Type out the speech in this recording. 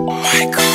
Oh my God.